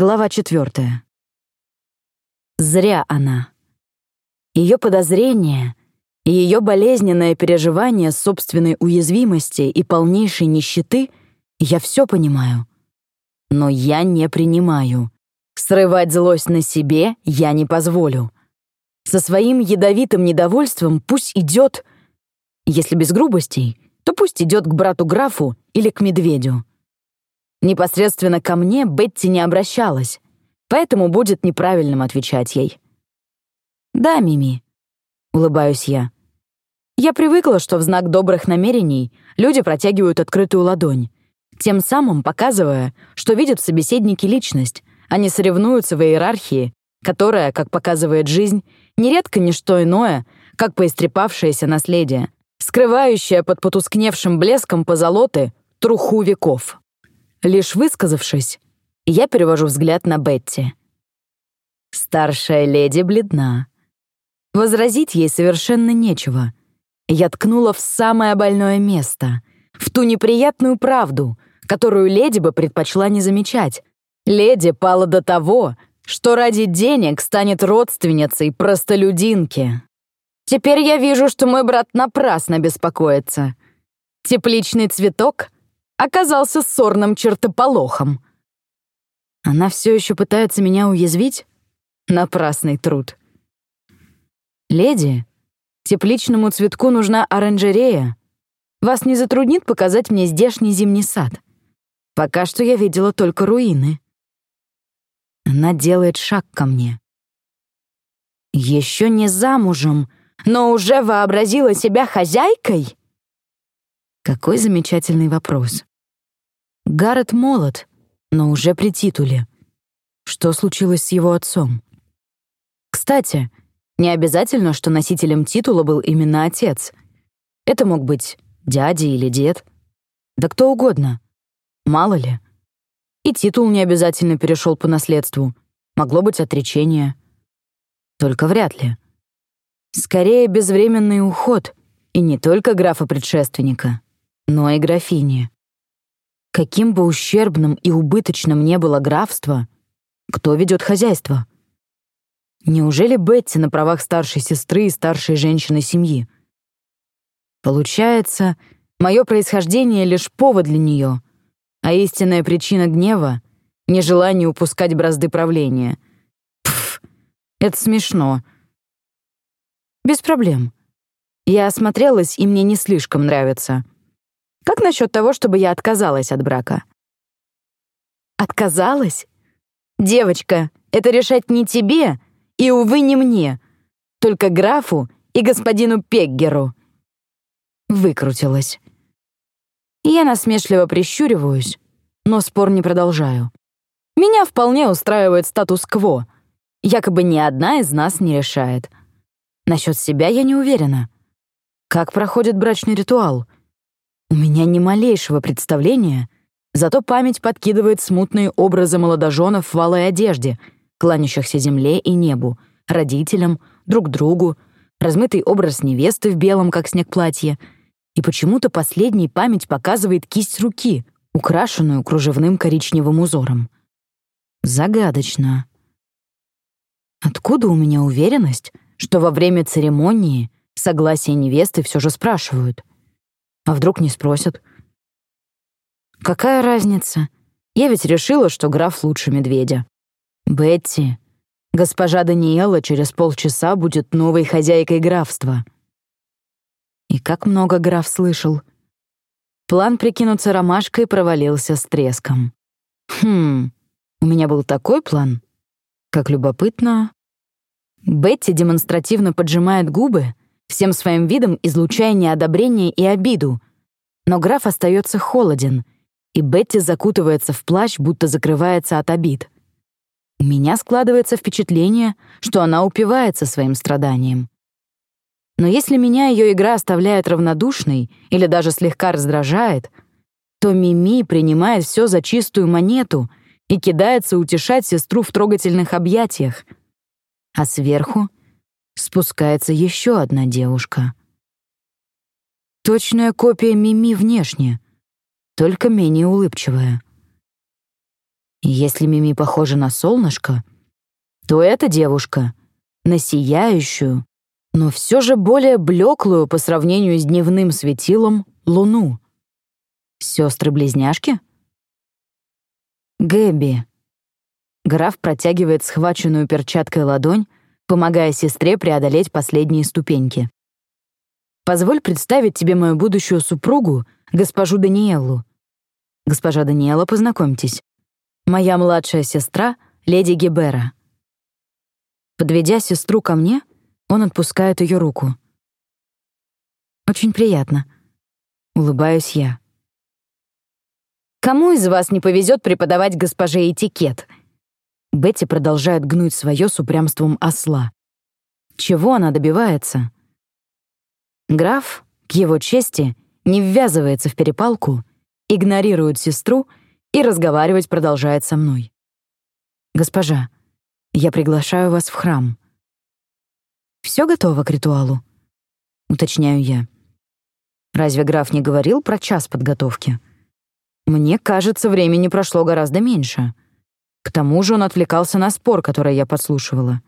Глава четвертая. Зря она. Ее подозрение и ее болезненное переживание собственной уязвимости и полнейшей нищеты я все понимаю. Но я не принимаю. Срывать злость на себе я не позволю. Со своим ядовитым недовольством пусть идет, если без грубостей, то пусть идет к брату-графу или к медведю. Непосредственно ко мне Бетти не обращалась, поэтому будет неправильным отвечать ей. «Да, Мими», — улыбаюсь я. Я привыкла, что в знак добрых намерений люди протягивают открытую ладонь, тем самым показывая, что видят в собеседнике личность, а не соревнуются в иерархии, которая, как показывает жизнь, нередко не что иное, как поистрепавшееся наследие, скрывающее под потускневшим блеском позолоты труху веков. Лишь высказавшись, я перевожу взгляд на Бетти. Старшая леди бледна. Возразить ей совершенно нечего. Я ткнула в самое больное место, в ту неприятную правду, которую леди бы предпочла не замечать. Леди пала до того, что ради денег станет родственницей простолюдинки. Теперь я вижу, что мой брат напрасно беспокоится. Тепличный цветок оказался сорным чертополохом. Она все еще пытается меня уязвить? Напрасный труд. Леди, тепличному цветку нужна оранжерея. Вас не затруднит показать мне здешний зимний сад? Пока что я видела только руины. Она делает шаг ко мне. Еще не замужем, но уже вообразила себя хозяйкой? Какой замечательный вопрос. Гаррет молод, но уже при титуле. Что случилось с его отцом? Кстати, не обязательно, что носителем титула был именно отец. Это мог быть дядя или дед. Да кто угодно. Мало ли. И титул не обязательно перешел по наследству. Могло быть отречение. Только вряд ли. Скорее, безвременный уход. И не только графа-предшественника, но и графини. Каким бы ущербным и убыточным не было графство, кто ведет хозяйство? Неужели Бетти на правах старшей сестры и старшей женщины семьи? Получается, мое происхождение — лишь повод для нее, а истинная причина гнева — нежелание упускать бразды правления. Пф, это смешно. Без проблем. Я осмотрелась, и мне не слишком нравится — как насчет того, чтобы я отказалась от брака? Отказалась? Девочка, это решать не тебе и, увы, не мне, только графу и господину Пеггеру. Выкрутилась. Я насмешливо прищуриваюсь, но спор не продолжаю. Меня вполне устраивает статус-кво. Якобы ни одна из нас не решает. Насчет себя я не уверена. Как проходит брачный ритуал — у меня ни малейшего представления, зато память подкидывает смутные образы молодоженов в валой одежде, кланящихся земле и небу, родителям, друг другу, размытый образ невесты в белом, как снег платье, и почему-то последний память показывает кисть руки, украшенную кружевным коричневым узором. Загадочно. Откуда у меня уверенность, что во время церемонии согласие невесты все же спрашивают? А вдруг не спросят? Какая разница? Я ведь решила, что граф лучше медведя. Бетти, госпожа Даниэла через полчаса будет новой хозяйкой графства. И как много граф слышал. План прикинуться ромашкой провалился с треском. Хм, у меня был такой план. Как любопытно. Бетти демонстративно поджимает губы, всем своим видом излучая неодобрение и обиду. Но граф остается холоден, и Бетти закутывается в плащ, будто закрывается от обид. У меня складывается впечатление, что она упивается своим страданием. Но если меня ее игра оставляет равнодушной или даже слегка раздражает, то Мими принимает все за чистую монету и кидается утешать сестру в трогательных объятиях. А сверху спускается еще одна девушка. Точная копия Мими внешне, только менее улыбчивая. Если Мими похожа на солнышко, то эта девушка — на сияющую, но все же более блеклую по сравнению с дневным светилом луну. Сестры-близняшки? Гэби. Граф протягивает схваченную перчаткой ладонь, помогая сестре преодолеть последние ступеньки. «Позволь представить тебе мою будущую супругу, госпожу Даниэллу. Госпожа Даниэла, познакомьтесь. Моя младшая сестра — леди Гибера». Подведя сестру ко мне, он отпускает ее руку. «Очень приятно», — улыбаюсь я. «Кому из вас не повезет преподавать госпоже этикет?» Бетти продолжает гнуть свое с упрямством осла. Чего она добивается? Граф, к его чести, не ввязывается в перепалку, игнорирует сестру и разговаривать продолжает со мной. «Госпожа, я приглашаю вас в храм». Все готово к ритуалу?» — уточняю я. «Разве граф не говорил про час подготовки?» «Мне кажется, времени прошло гораздо меньше». К тому же он отвлекался на спор, который я подслушивала.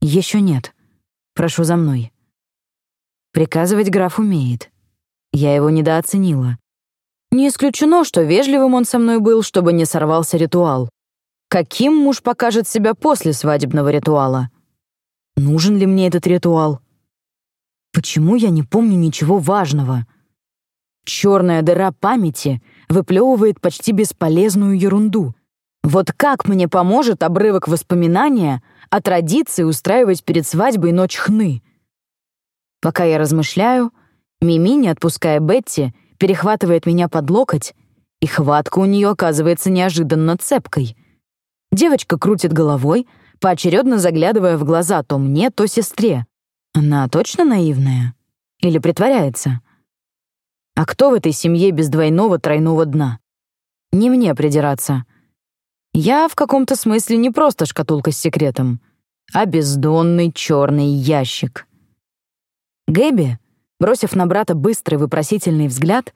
Еще нет. Прошу за мной. Приказывать граф умеет. Я его недооценила. Не исключено, что вежливым он со мной был, чтобы не сорвался ритуал. Каким муж покажет себя после свадебного ритуала? Нужен ли мне этот ритуал? Почему я не помню ничего важного? Черная дыра памяти выплевывает почти бесполезную ерунду — вот как мне поможет обрывок воспоминания о традиции устраивать перед свадьбой ночь хны? Пока я размышляю, Мими, не отпуская Бетти, перехватывает меня под локоть, и хватка у нее оказывается неожиданно цепкой. Девочка крутит головой, поочередно заглядывая в глаза то мне, то сестре. Она точно наивная? Или притворяется? А кто в этой семье без двойного тройного дна? Не мне придираться — я в каком-то смысле не просто шкатулка с секретом, а бездонный черный ящик. Гэби, бросив на брата быстрый вопросительный взгляд,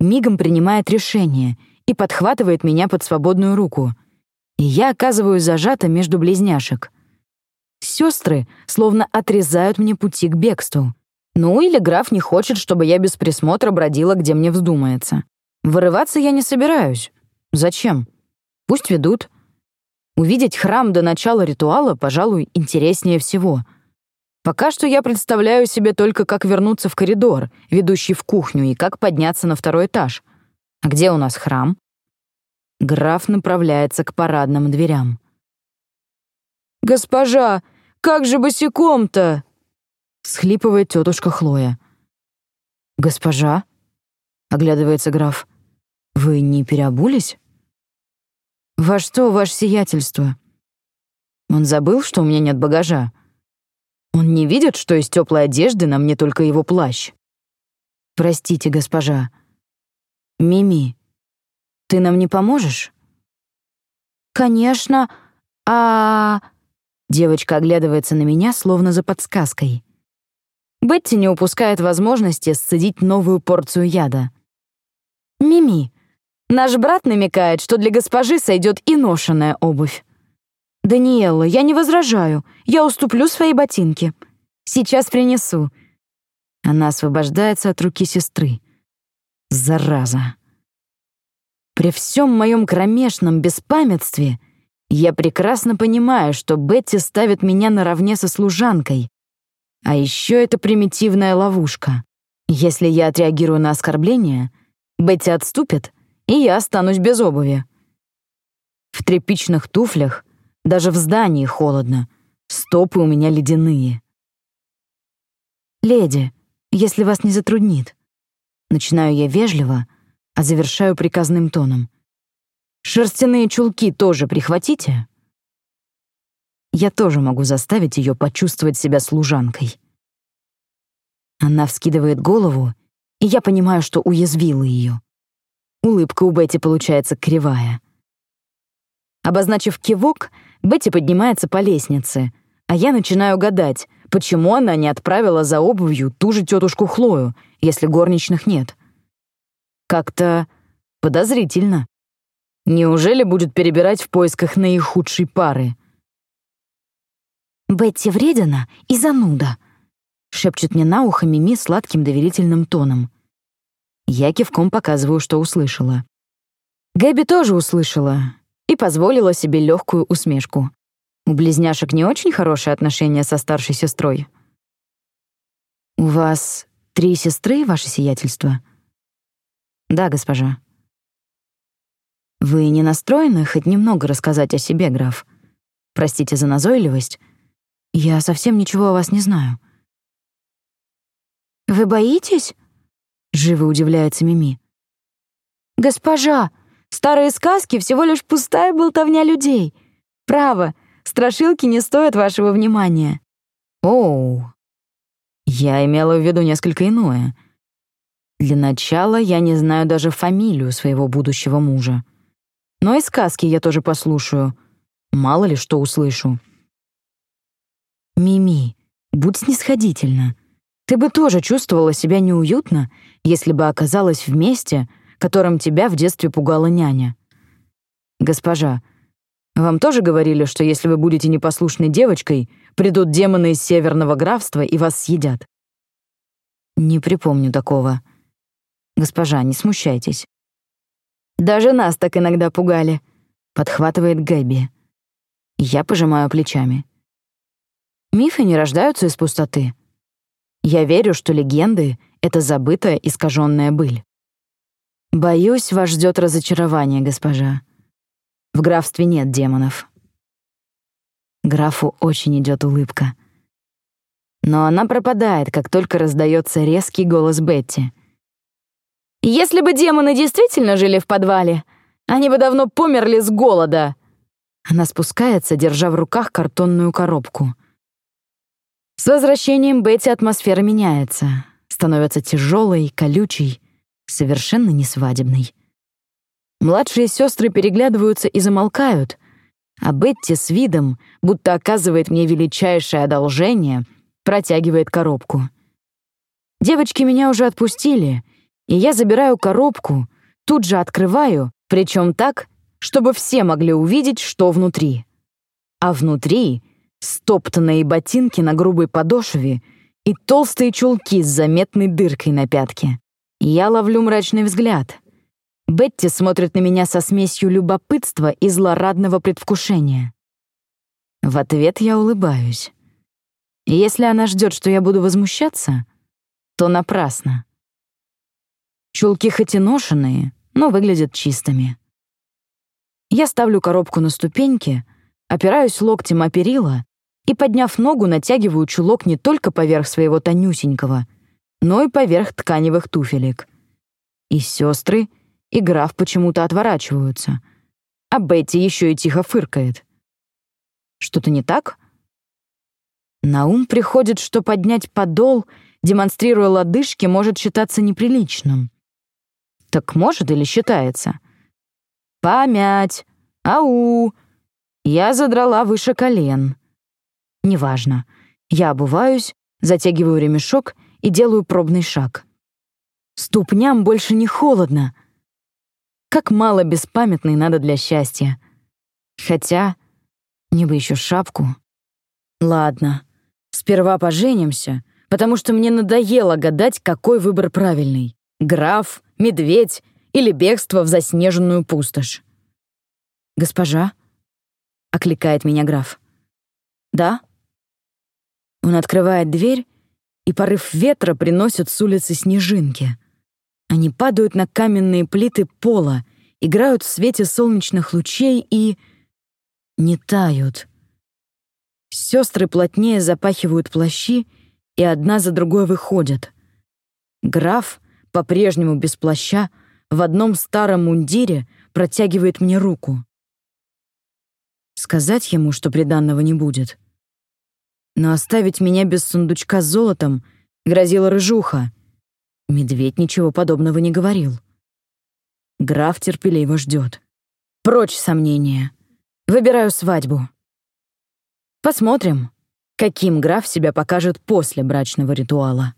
мигом принимает решение и подхватывает меня под свободную руку. И я оказываюсь зажата между близняшек. Сестры словно отрезают мне пути к бегству. Ну или граф не хочет, чтобы я без присмотра бродила, где мне вздумается. Вырываться я не собираюсь. Зачем? Пусть ведут. Увидеть храм до начала ритуала, пожалуй, интереснее всего. Пока что я представляю себе только, как вернуться в коридор, ведущий в кухню, и как подняться на второй этаж. А где у нас храм? Граф направляется к парадным дверям. «Госпожа, как же босиком-то?» — схлипывает тетушка Хлоя. «Госпожа?» — оглядывается граф. «Вы не переобулись?» «Во что, ваше сиятельство?» Он забыл, что у меня нет багажа. Он не видит, что из теплой одежды на мне только его плащ. «Простите, госпожа. Мими, ты нам не поможешь?» «Конечно. А...» Девочка оглядывается на меня, словно за подсказкой. Бетти не упускает возможности сцедить новую порцию яда. «Мими, Наш брат намекает, что для госпожи сойдет и ношеная обувь. «Даниэлла, я не возражаю. Я уступлю свои ботинки. Сейчас принесу». Она освобождается от руки сестры. Зараза. При всем моем кромешном беспамятстве я прекрасно понимаю, что Бетти ставит меня наравне со служанкой. А еще это примитивная ловушка. Если я отреагирую на оскорбление, Бетти отступит — и я останусь без обуви. В тряпичных туфлях даже в здании холодно, стопы у меня ледяные. «Леди, если вас не затруднит», начинаю я вежливо, а завершаю приказным тоном. «Шерстяные чулки тоже прихватите?» Я тоже могу заставить ее почувствовать себя служанкой. Она вскидывает голову, и я понимаю, что уязвила ее. Улыбка у Бетти получается кривая. Обозначив кивок, Бетти поднимается по лестнице, а я начинаю гадать, почему она не отправила за обувью ту же тетушку Хлою, если горничных нет. Как-то подозрительно. Неужели будет перебирать в поисках наихудшей пары? «Бетти вредина и зануда», — шепчет мне на ухо Мими сладким доверительным тоном. Я кивком показываю, что услышала. Гэби тоже услышала и позволила себе легкую усмешку. У близняшек не очень хорошие отношения со старшей сестрой. «У вас три сестры, ваше сиятельство?» «Да, госпожа». «Вы не настроены хоть немного рассказать о себе, граф? Простите за назойливость. Я совсем ничего о вас не знаю». «Вы боитесь?» — живо удивляется Мими. «Госпожа, старые сказки — всего лишь пустая болтовня людей. Право, страшилки не стоят вашего внимания». «Оу, я имела в виду несколько иное. Для начала я не знаю даже фамилию своего будущего мужа. Но и сказки я тоже послушаю. Мало ли что услышу. Мими, будь снисходительна. Ты бы тоже чувствовала себя неуютно, если бы оказалась в месте, которым тебя в детстве пугала няня. Госпожа, вам тоже говорили, что если вы будете непослушной девочкой, Придут демоны из Северного графства и вас съедят. Не припомню такого. Госпожа, не смущайтесь. Даже нас так иногда пугали, подхватывает Гэби. Я пожимаю плечами. Мифы не рождаются из пустоты. Я верю, что легенды — это забытая, искаженная быль. Боюсь, вас ждет разочарование, госпожа. В графстве нет демонов. Графу очень идет улыбка. Но она пропадает, как только раздается резкий голос Бетти. «Если бы демоны действительно жили в подвале, они бы давно померли с голода!» Она спускается, держа в руках картонную коробку. С возвращением Бетти атмосфера меняется, становится тяжелой, колючей, совершенно не свадебной. Младшие сестры переглядываются и замолкают, а Бетти с видом, будто оказывает мне величайшее одолжение, протягивает коробку. Девочки меня уже отпустили, и я забираю коробку, тут же открываю, причем так, чтобы все могли увидеть, что внутри. А внутри — стоптанные ботинки на грубой подошве и толстые чулки с заметной дыркой на пятке. Я ловлю мрачный взгляд — Бетти смотрит на меня со смесью любопытства и злорадного предвкушения. В ответ я улыбаюсь. Если она ждет, что я буду возмущаться, то напрасно. Чулки хоть и ношенные, но выглядят чистыми. Я ставлю коробку на ступеньки, опираюсь локтем о перила и, подняв ногу, натягиваю чулок не только поверх своего тонюсенького, но и поверх тканевых туфелек. И сестры — и граф почему-то отворачиваются, а Бетти еще и тихо фыркает. Что-то не так? На ум приходит, что поднять подол, демонстрируя лодыжки, может считаться неприличным. Так может или считается? Помять! Ау! Я задрала выше колен. Неважно. Я обуваюсь, затягиваю ремешок и делаю пробный шаг. Ступням больше не холодно — как мало беспамятной надо для счастья. Хотя, мне бы еще шапку. Ладно, сперва поженимся, потому что мне надоело гадать, какой выбор правильный. Граф, медведь или бегство в заснеженную пустошь. «Госпожа?» — окликает меня граф. «Да?» Он открывает дверь, и порыв ветра приносит с улицы снежинки — они падают на каменные плиты пола, играют в свете солнечных лучей и... не тают. Сестры плотнее запахивают плащи и одна за другой выходят. Граф, по-прежнему без плаща, в одном старом мундире протягивает мне руку. Сказать ему, что приданного не будет. Но оставить меня без сундучка с золотом грозила рыжуха — Медведь ничего подобного не говорил. Граф терпеливо ждет. Прочь сомнения. Выбираю свадьбу. Посмотрим, каким граф себя покажет после брачного ритуала.